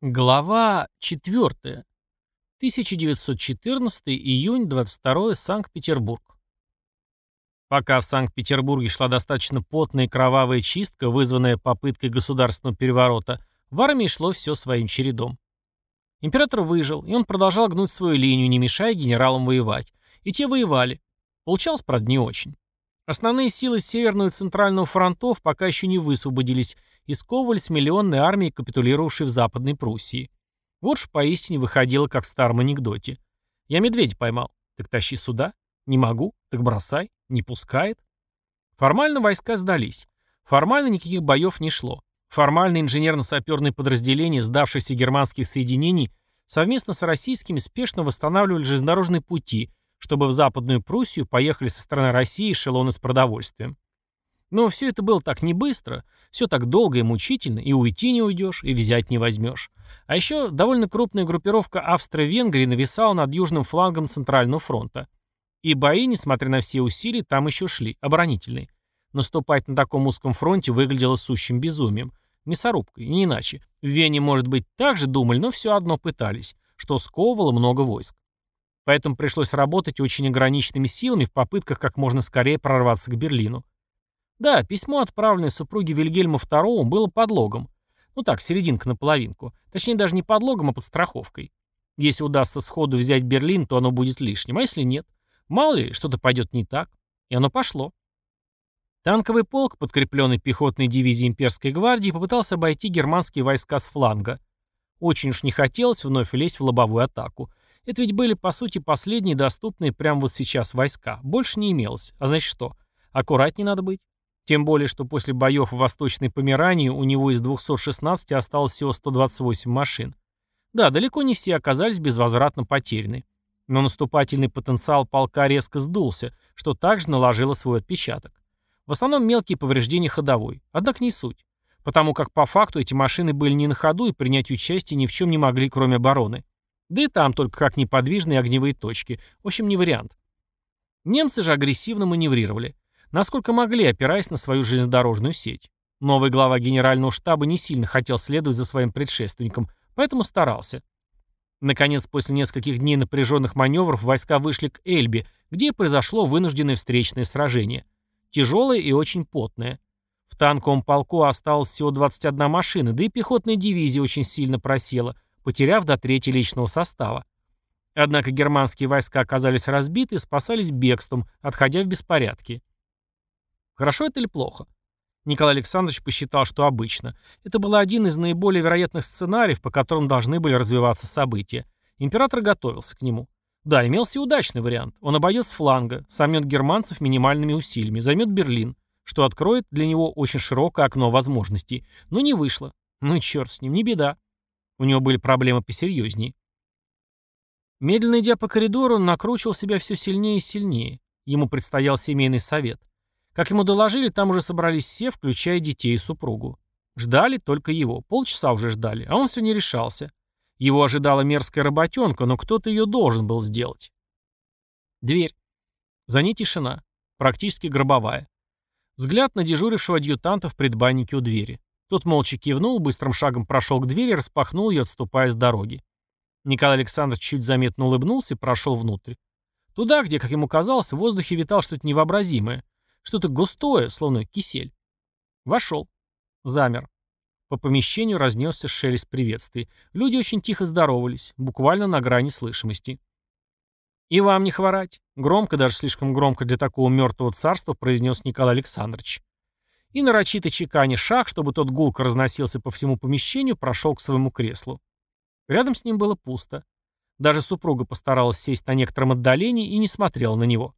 Глава 4. 1914 июнь 22 Санкт-Петербург. Пока в Санкт-Петербурге шла достаточно потная и кровавая чистка, вызванная попыткой государственного переворота, в армии шло все своим чередом. Император выжил, и он продолжал гнуть свою линию, не мешая генералам воевать. И те воевали. Получалось, правда, не очень. Основные силы Северного и Центрального фронтов пока еще не высвободились и сковывались миллионной армией, капитулировавшей в Западной Пруссии. Вот ж поистине выходило, как в старом анекдоте. Я медведя поймал. Так тащи сюда. Не могу. Так бросай. Не пускает. Формально войска сдались. Формально никаких боев не шло. Формально инженерно-саперные подразделения сдавшихся германских соединений совместно с российскими спешно восстанавливали железнодорожные пути, чтобы в Западную Пруссию поехали со стороны России эшелоны с продовольствием. Но все это было так не быстро, все так долго и мучительно, и уйти не уйдешь, и взять не возьмешь. А еще довольно крупная группировка Австро-Венгрии нависала над южным флангом Центрального фронта. И бои, несмотря на все усилия, там еще шли, оборонительные. Наступать на таком узком фронте выглядело сущим безумием. Мясорубкой, не иначе. В Вене, может быть, так же думали, но все одно пытались, что сковывало много войск. Поэтому пришлось работать очень ограниченными силами в попытках как можно скорее прорваться к Берлину. Да, письмо, отправленное супруге Вильгельма II, было подлогом. Ну так, серединка на половинку. Точнее, даже не подлогом, а подстраховкой. Если удастся сходу взять Берлин, то оно будет лишним. А если нет? Мало ли, что-то пойдет не так. И оно пошло. Танковый полк, подкрепленный пехотной дивизией имперской гвардии, попытался обойти германские войска с фланга. Очень уж не хотелось вновь лезть в лобовую атаку. Это ведь были, по сути, последние доступные прямо вот сейчас войска. Больше не имелось. А значит что? Аккуратнее надо быть. Тем более, что после боев в Восточной Померании у него из 216 осталось всего 128 машин. Да, далеко не все оказались безвозвратно потеряны. Но наступательный потенциал полка резко сдулся, что также наложило свой отпечаток. В основном мелкие повреждения ходовой, однако не суть. Потому как по факту эти машины были не на ходу и принять участие ни в чем не могли, кроме обороны. Да и там только как неподвижные огневые точки. В общем, не вариант. Немцы же агрессивно маневрировали. Насколько могли, опираясь на свою железнодорожную сеть. Новый глава генерального штаба не сильно хотел следовать за своим предшественником, поэтому старался. Наконец, после нескольких дней напряженных маневров войска вышли к Эльбе, где произошло вынужденное встречное сражение. Тяжелое и очень потное. В танковом полку осталось всего 21 машина, да и пехотная дивизия очень сильно просела – потеряв до трети личного состава. Однако германские войска оказались разбиты и спасались бегством, отходя в беспорядки. Хорошо это или плохо? Николай Александрович посчитал, что обычно. Это был один из наиболее вероятных сценариев, по которым должны были развиваться события. Император готовился к нему. Да, имелся удачный вариант. Он обойдет с фланга, сомнет германцев минимальными усилиями, займет Берлин, что откроет для него очень широкое окно возможностей. Но не вышло. Ну и черт с ним, не беда. У него были проблемы посерьезнее. Медленно идя по коридору, он накручивал себя все сильнее и сильнее. Ему предстоял семейный совет. Как ему доложили, там уже собрались все, включая детей и супругу. Ждали только его. Полчаса уже ждали, а он все не решался. Его ожидала мерзкая работенка, но кто-то ее должен был сделать. Дверь. За ней тишина. Практически гробовая. Взгляд на дежурившего адъютанта в предбаннике у двери. Тот молча кивнул, быстрым шагом прошел к двери распахнул ее, отступая с дороги. Николай Александрович чуть заметно улыбнулся и прошел внутрь. Туда, где, как ему казалось, в воздухе витал что-то невообразимое. Что-то густое, словно кисель. Вошел. Замер. По помещению разнесся шелест приветствий. Люди очень тихо здоровались, буквально на грани слышимости. «И вам не хворать», — громко, даже слишком громко для такого мертвого царства, произнес Николай Александрович и, нарочито чеканя шаг, чтобы тот гулко разносился по всему помещению, прошел к своему креслу. Рядом с ним было пусто. Даже супруга постаралась сесть на некотором отдалении и не смотрела на него.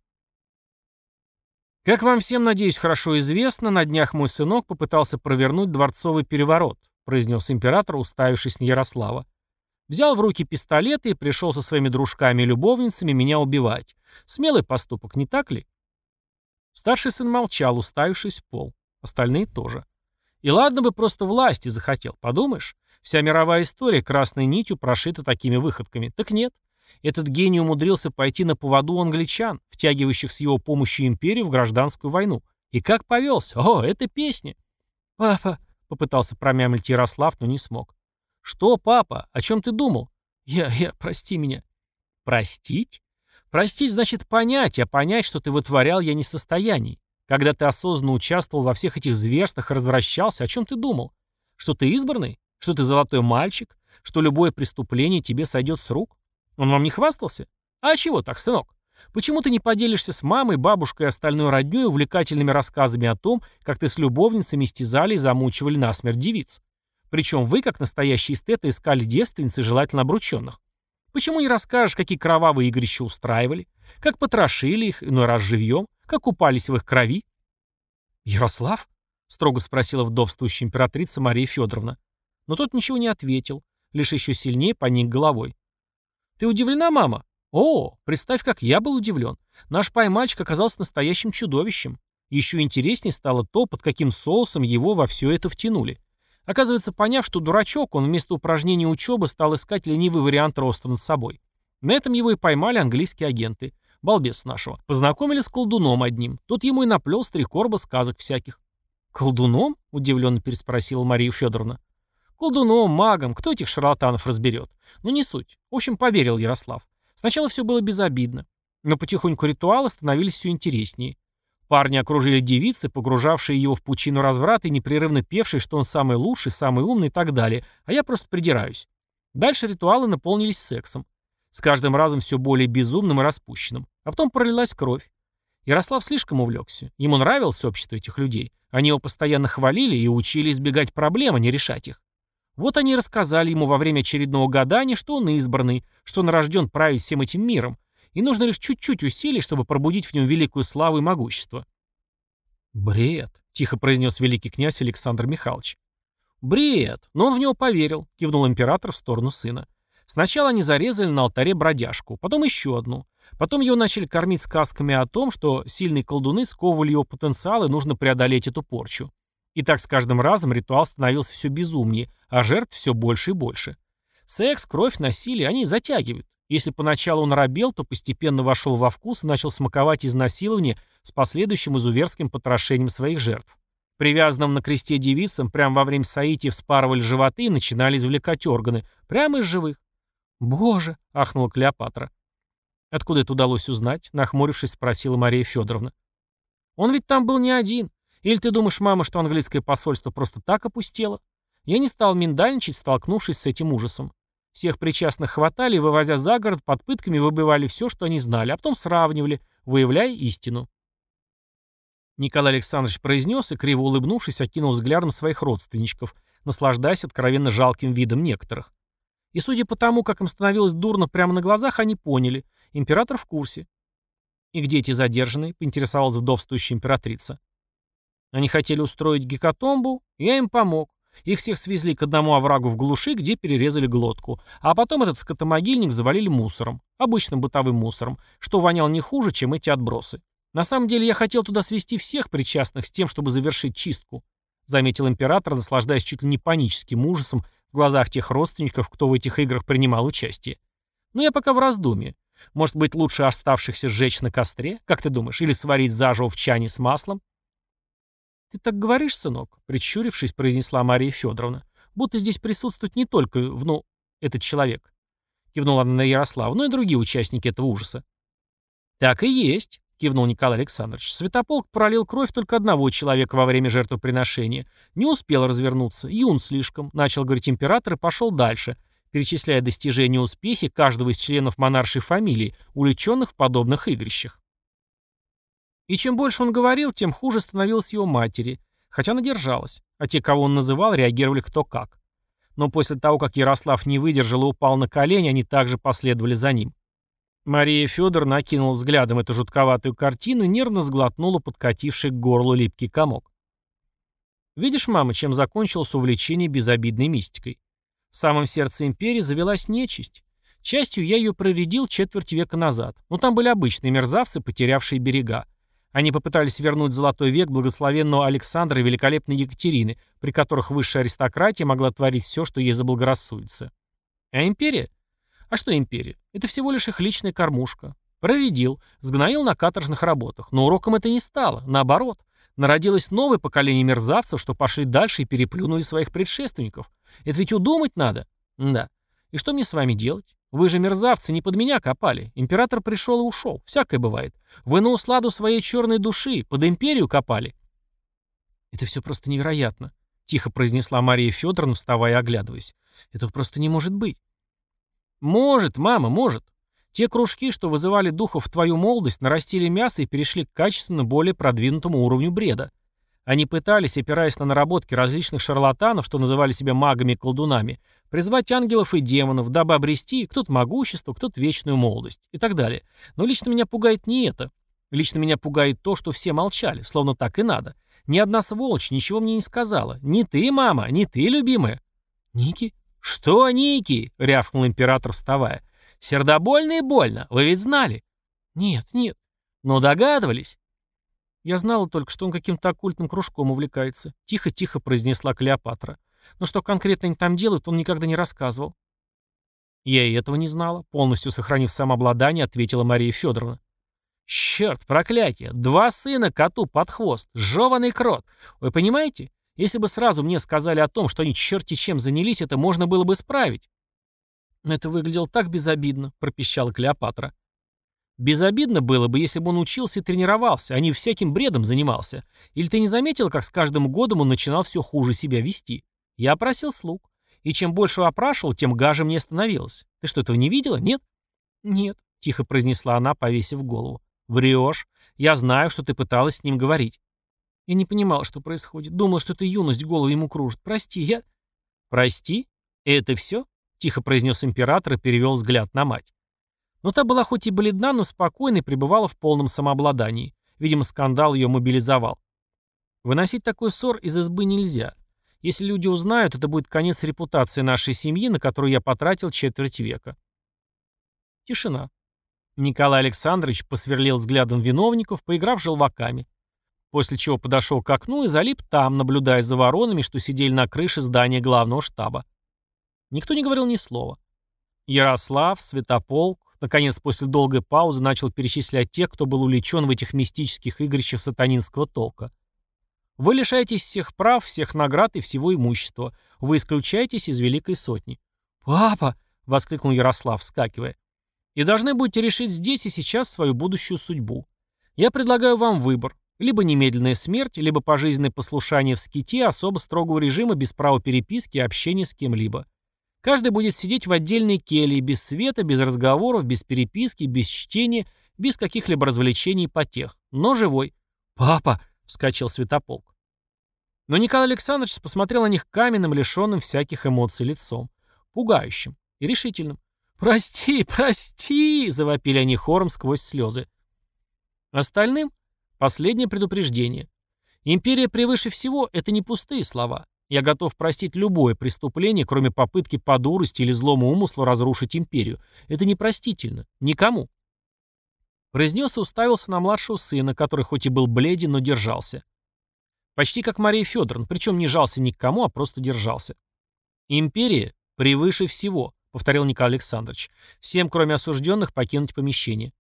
Как вам всем, надеюсь, хорошо известно, на днях мой сынок попытался провернуть дворцовый переворот, произнес император, уставившись на Ярослава. Взял в руки пистолет и пришел со своими дружками и любовницами меня убивать. Смелый поступок, не так ли? Старший сын молчал, уставившись в пол. Остальные тоже. И ладно бы просто власти захотел, подумаешь? Вся мировая история красной нитью прошита такими выходками. Так нет. Этот гений умудрился пойти на поводу англичан, втягивающих с его помощью империю в гражданскую войну. И как повелся? О, это песня. «Папа», — попытался промямлить Ярослав, но не смог. «Что, папа? О чем ты думал?» «Я, я, прости меня». «Простить?» «Простить значит понять, а понять, что ты вытворял, я не в состоянии. Когда ты осознанно участвовал во всех этих зверствах развращался, о чем ты думал? Что ты избранный? Что ты золотой мальчик? Что любое преступление тебе сойдет с рук? Он вам не хвастался? А чего так, сынок? Почему ты не поделишься с мамой, бабушкой и остальной роднёй увлекательными рассказами о том, как ты с любовницами истязали и замучивали насмерть девиц? Причем вы, как настоящие эстеты, искали девственниц и желательно обрученных. Почему не расскажешь, какие кровавые игрища устраивали? Как потрошили их, иной раз живьем? Как купались в их крови? «Ярослав?» — строго спросила вдовствующая императрица Мария Федоровна. Но тот ничего не ответил, лишь еще сильнее поник головой. «Ты удивлена, мама?» «О, представь, как я был удивлен. Наш поймальчик оказался настоящим чудовищем. Еще интереснее стало то, под каким соусом его во все это втянули. Оказывается, поняв, что дурачок, он вместо упражнения учебы стал искать ленивый вариант роста над собой. На этом его и поймали английские агенты. Балбес нашего. Познакомили с колдуном одним. Тот ему и наплел стрекорба сказок всяких. «Колдуном?» — удивленно переспросила Мария Федоровна. «Колдуном, магом, кто этих шарлатанов разберет? Ну не суть. В общем, поверил Ярослав. Сначала все было безобидно, но потихоньку ритуалы становились все интереснее. Парни окружили девицы, погружавшие его в пучину разврата и непрерывно певшие, что он самый лучший, самый умный и так далее, а я просто придираюсь. Дальше ритуалы наполнились сексом. С каждым разом все более безумным и распущенным. А потом пролилась кровь. Ярослав слишком увлекся. Ему нравилось общество этих людей. Они его постоянно хвалили и учили избегать проблем, а не решать их. Вот они рассказали ему во время очередного гадания, что он избранный, что он рожден править всем этим миром, и нужно лишь чуть-чуть усилий, чтобы пробудить в нем великую славу и могущество. «Бред», — тихо произнес великий князь Александр Михайлович. «Бред, но он в него поверил», — кивнул император в сторону сына. Сначала они зарезали на алтаре бродяжку, потом еще одну. Потом его начали кормить сказками о том, что сильные колдуны сковывали его потенциал и нужно преодолеть эту порчу. И так с каждым разом ритуал становился все безумнее, а жертв все больше и больше. Секс, кровь, насилие, они затягивают. Если поначалу он робел, то постепенно вошел во вкус и начал смаковать изнасилование с последующим изуверским потрошением своих жертв. Привязанным на кресте девицам прямо во время соития вспарывали животы и начинали извлекать органы, прямо из живых. «Боже!» — ахнула Клеопатра. «Откуда это удалось узнать?» — нахмурившись, спросила Мария Федоровна. «Он ведь там был не один. Или ты думаешь, мама, что английское посольство просто так опустело? Я не стал миндальничать, столкнувшись с этим ужасом. Всех причастных хватали вывозя за город, под пытками выбивали все, что они знали, а потом сравнивали, выявляя истину. Николай Александрович произнес и, криво улыбнувшись, окинул взглядом своих родственничков, наслаждаясь откровенно жалким видом некоторых. И судя по тому, как им становилось дурно прямо на глазах, они поняли. Император в курсе. «И где эти задержанные?» — поинтересовалась вдовствующая императрица. Они хотели устроить гекатомбу, я им помог. Их всех свезли к одному оврагу в глуши, где перерезали глотку. А потом этот скотомогильник завалили мусором. Обычным бытовым мусором, что вонял не хуже, чем эти отбросы. На самом деле я хотел туда свести всех причастных с тем, чтобы завершить чистку. Заметил император, наслаждаясь чуть ли не паническим ужасом в глазах тех родственников, кто в этих играх принимал участие. Но я пока в раздумье. Может быть, лучше оставшихся сжечь на костре, как ты думаешь, или сварить заживо в чане с маслом? «Ты так говоришь, сынок?» — прищурившись, произнесла Мария Федоровна. «Будто здесь присутствует не только, ну, этот человек». Кивнула она на Ярослава, но и другие участники этого ужаса. «Так и есть», — кивнул Николай Александрович. Святополк пролил кровь только одного человека во время жертвоприношения. Не успел развернуться. Юн слишком, начал говорить император и пошел дальше, перечисляя достижения и успехи каждого из членов монаршей фамилии, увлеченных в подобных игрищах. И чем больше он говорил, тем хуже становилось его матери, хотя она держалась, а те, кого он называл, реагировали кто как. Но после того, как Ярослав не выдержал и упал на колени, они также последовали за ним. Мария Федоровна окинула взглядом эту жутковатую картину и нервно сглотнула подкативший к горлу липкий комок. «Видишь, мама, чем закончилось увлечение безобидной мистикой? В самом сердце империи завелась нечисть. Частью я ее проредил четверть века назад, но там были обычные мерзавцы, потерявшие берега. Они попытались вернуть золотой век благословенного Александра и великолепной Екатерины, при которых высшая аристократия могла творить все, что ей заблагорассудится. А империя? А что империя? Это всего лишь их личная кормушка. Проредил, сгноил на каторжных работах. Но уроком это не стало. Наоборот. Народилось новое поколение мерзавцев, что пошли дальше и переплюнули своих предшественников. Это ведь удумать надо. Да. И что мне с вами делать? Вы же мерзавцы, не под меня копали. Император пришел и ушел. Всякое бывает. Вы на усладу своей черной души, под империю копали. Это все просто невероятно. Тихо произнесла Мария Федоровна, вставая и оглядываясь. Этого просто не может быть. Может, мама, может. Те кружки, что вызывали духов в твою молодость, нарастили мясо и перешли к качественно более продвинутому уровню бреда. Они пытались, опираясь на наработки различных шарлатанов, что называли себя магами и колдунами, призвать ангелов и демонов, дабы обрести кто-то могущество, кто-то вечную молодость и так далее. Но лично меня пугает не это. Лично меня пугает то, что все молчали, словно так и надо. Ни одна сволочь ничего мне не сказала. Ни ты, мама, ни ты, любимая. Ники? Что, Ники? рявкнул император, вставая. Сердобольно и больно, вы ведь знали? Нет, нет. Но догадывались. Я знала только, что он каким-то оккультным кружком увлекается. Тихо-тихо произнесла Клеопатра. Но что конкретно они там делают, он никогда не рассказывал. Я и этого не знала, полностью сохранив самообладание, ответила Мария Федоровна. Черт, проклятие, два сына коту под хвост, жеванный крот. Вы понимаете? Если бы сразу мне сказали о том, что они черти чем занялись, это можно было бы исправить. Но это выглядело так безобидно, пропищала Клеопатра. Безобидно было бы, если бы он учился и тренировался, а не всяким бредом занимался. Или ты не заметил, как с каждым годом он начинал все хуже себя вести? Я опросил слуг. И чем больше опрашивал, тем гаже мне становилось. Ты что, этого не видела, нет? Нет, тихо произнесла она, повесив голову. Врешь. Я знаю, что ты пыталась с ним говорить. Я не понимал, что происходит. Думал, что это юность голову ему кружит. Прости, я... Прости? Это все? Тихо произнес император и перевел взгляд на мать. Но та была хоть и бледна, но спокойна и пребывала в полном самообладании. Видимо, скандал ее мобилизовал. Выносить такой ссор из избы нельзя. Если люди узнают, это будет конец репутации нашей семьи, на которую я потратил четверть века. Тишина. Николай Александрович посверлил взглядом виновников, поиграв желваками. После чего подошел к окну и залип там, наблюдая за воронами, что сидели на крыше здания главного штаба. Никто не говорил ни слова. Ярослав, Святополк, наконец, после долгой паузы начал перечислять тех, кто был увлечен в этих мистических игрищах сатанинского толка. Вы лишаетесь всех прав, всех наград и всего имущества. Вы исключаетесь из Великой Сотни. «Папа!» — воскликнул Ярослав, вскакивая. «И должны будете решить здесь и сейчас свою будущую судьбу. Я предлагаю вам выбор. Либо немедленная смерть, либо пожизненное послушание в ските особо строгого режима без права переписки и общения с кем-либо. Каждый будет сидеть в отдельной келье, без света, без разговоров, без переписки, без чтения, без каких-либо развлечений и потех, но живой. «Папа!» — вскочил Святополк. Но Николай Александрович посмотрел на них каменным, лишенным всяких эмоций лицом, пугающим и решительным. «Прости, прости!» — завопили они хором сквозь слезы. Остальным — последнее предупреждение. Империя превыше всего — это не пустые слова. Я готов простить любое преступление, кроме попытки по дурости или злому умыслу разрушить империю. Это непростительно. Никому. Произнес и уставился на младшего сына, который хоть и был бледен, но держался. Почти как Мария Федоровна, причем не жался ни к кому, а просто держался. «Империя превыше всего», — повторил Николай Александрович. «Всем, кроме осужденных, покинуть помещение».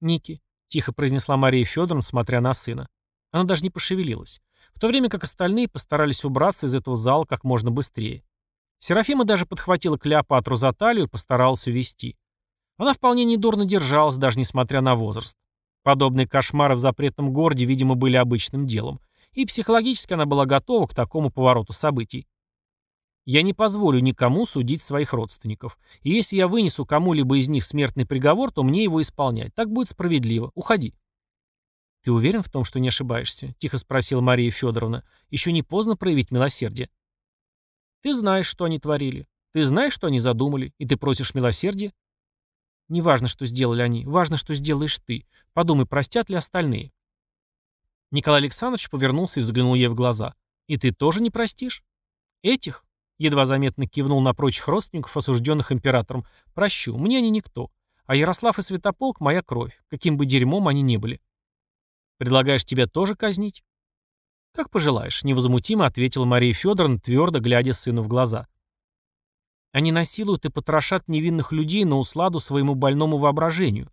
«Ники», — тихо произнесла Мария Федоровна, смотря на сына. Она даже не пошевелилась в то время как остальные постарались убраться из этого зала как можно быстрее. Серафима даже подхватила Клеопатру за талию и постаралась увести. Она вполне недурно держалась, даже несмотря на возраст. Подобные кошмары в запретном городе, видимо, были обычным делом, и психологически она была готова к такому повороту событий. Я не позволю никому судить своих родственников. И если я вынесу кому-либо из них смертный приговор, то мне его исполнять. Так будет справедливо. Уходи. «Ты уверен в том, что не ошибаешься?» — тихо спросила Мария Федоровна. «Еще не поздно проявить милосердие». «Ты знаешь, что они творили. Ты знаешь, что они задумали, и ты просишь милосердия?» «Не важно, что сделали они. Важно, что сделаешь ты. Подумай, простят ли остальные». Николай Александрович повернулся и взглянул ей в глаза. «И ты тоже не простишь?» «Этих?» — едва заметно кивнул на прочих родственников, осужденных императором. «Прощу. Мне они никто. А Ярослав и Святополк — моя кровь, каким бы дерьмом они ни были». Предлагаешь тебя тоже казнить?» «Как пожелаешь», — невозмутимо ответила Мария Федоровна, твердо глядя сыну в глаза. «Они насилуют и потрошат невинных людей на усладу своему больному воображению.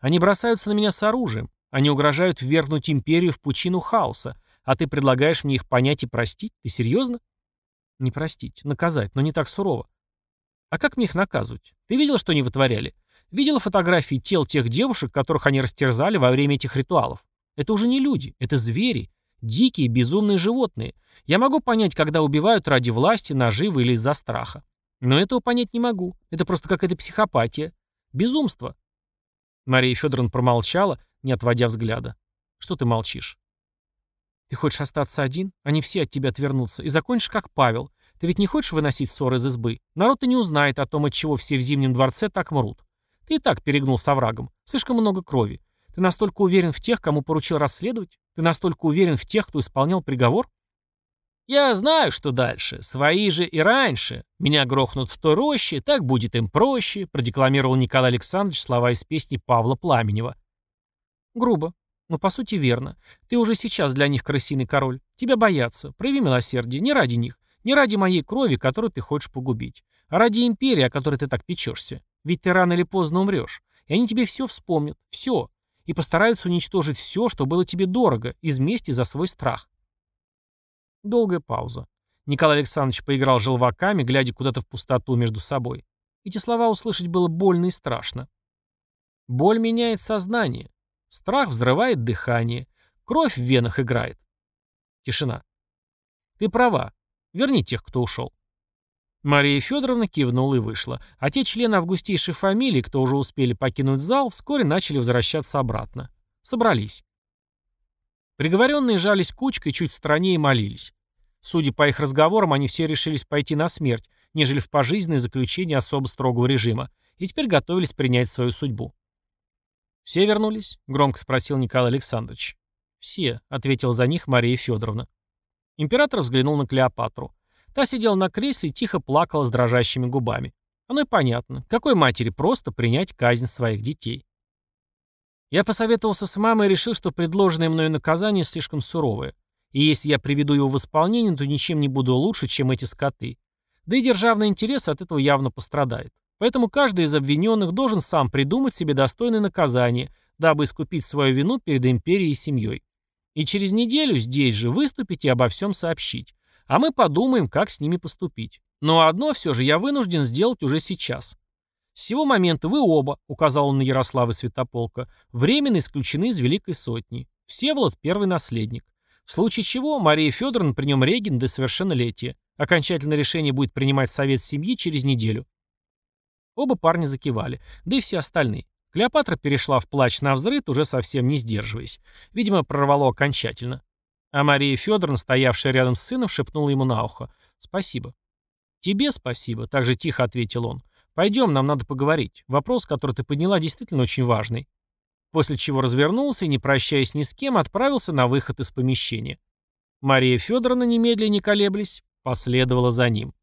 Они бросаются на меня с оружием. Они угрожают ввергнуть империю в пучину хаоса, а ты предлагаешь мне их понять и простить? Ты серьезно? Не простить, наказать, но не так сурово. А как мне их наказывать? Ты видела, что они вытворяли? Видела фотографии тел тех девушек, которых они растерзали во время этих ритуалов? Это уже не люди, это звери, дикие, безумные животные. Я могу понять, когда убивают ради власти, наживы или из-за страха. Но этого понять не могу. Это просто какая-то психопатия. Безумство. Мария Федоровна промолчала, не отводя взгляда. «Что ты молчишь?» «Ты хочешь остаться один? Они все от тебя отвернутся. И закончишь, как Павел. Ты ведь не хочешь выносить ссоры из избы? Народ-то не узнает о том, от чего все в Зимнем дворце так мрут. Ты и так перегнул с оврагом. Слишком много крови. Ты настолько уверен в тех, кому поручил расследовать? Ты настолько уверен в тех, кто исполнял приговор?» «Я знаю, что дальше. Свои же и раньше. Меня грохнут в той роще, так будет им проще», продекламировал Николай Александрович слова из песни Павла Пламенева. Грубо. Но по сути верно. Ты уже сейчас для них крысиный король. Тебя боятся. Прояви милосердие. Не ради них. Не ради моей крови, которую ты хочешь погубить. А ради империи, о которой ты так печешься. Ведь ты рано или поздно умрешь. И они тебе все вспомнят. Все. И постараются уничтожить все, что было тебе дорого, из мести за свой страх. Долгая пауза. Николай Александрович поиграл желваками, глядя куда-то в пустоту между собой. Эти слова услышать было больно и страшно. Боль меняет сознание. Страх взрывает дыхание. Кровь в венах играет. Тишина. Ты права. Верни тех, кто ушел. Мария Федоровна кивнула и вышла, а те члены августейшей фамилии, кто уже успели покинуть зал, вскоре начали возвращаться обратно. Собрались. Приговоренные жались кучкой чуть в стороне и молились. Судя по их разговорам, они все решились пойти на смерть, нежели в пожизненное заключение особо строгого режима, и теперь готовились принять свою судьбу. «Все вернулись?» — громко спросил Николай Александрович. «Все», — ответила за них Мария Федоровна. Император взглянул на Клеопатру. Та сидела на кресле и тихо плакала с дрожащими губами. Оно и понятно. Какой матери просто принять казнь своих детей? Я посоветовался с мамой и решил, что предложенное мною наказание слишком суровое. И если я приведу его в исполнение, то ничем не буду лучше, чем эти скоты. Да и державный интерес от этого явно пострадает. Поэтому каждый из обвиненных должен сам придумать себе достойное наказание, дабы искупить свою вину перед империей и семьей. И через неделю здесь же выступить и обо всем сообщить. А мы подумаем, как с ними поступить. Но одно все же я вынужден сделать уже сейчас. С сего момента вы оба, указал он на Ярослава Святополка, временно исключены из Великой Сотни. Всеволод – первый наследник. В случае чего Мария Федоровна при нем регент до совершеннолетия. Окончательное решение будет принимать совет семьи через неделю. Оба парня закивали, да и все остальные. Клеопатра перешла в плач на взрыв, уже совсем не сдерживаясь. Видимо, прорвало окончательно. А Мария Федоровна, стоявшая рядом с сыном, шепнула ему на ухо. «Спасибо». «Тебе спасибо», — так же тихо ответил он. «Пойдем, нам надо поговорить. Вопрос, который ты подняла, действительно очень важный». После чего развернулся и, не прощаясь ни с кем, отправился на выход из помещения. Мария Федоровна, немедленно не колеблясь, последовала за ним.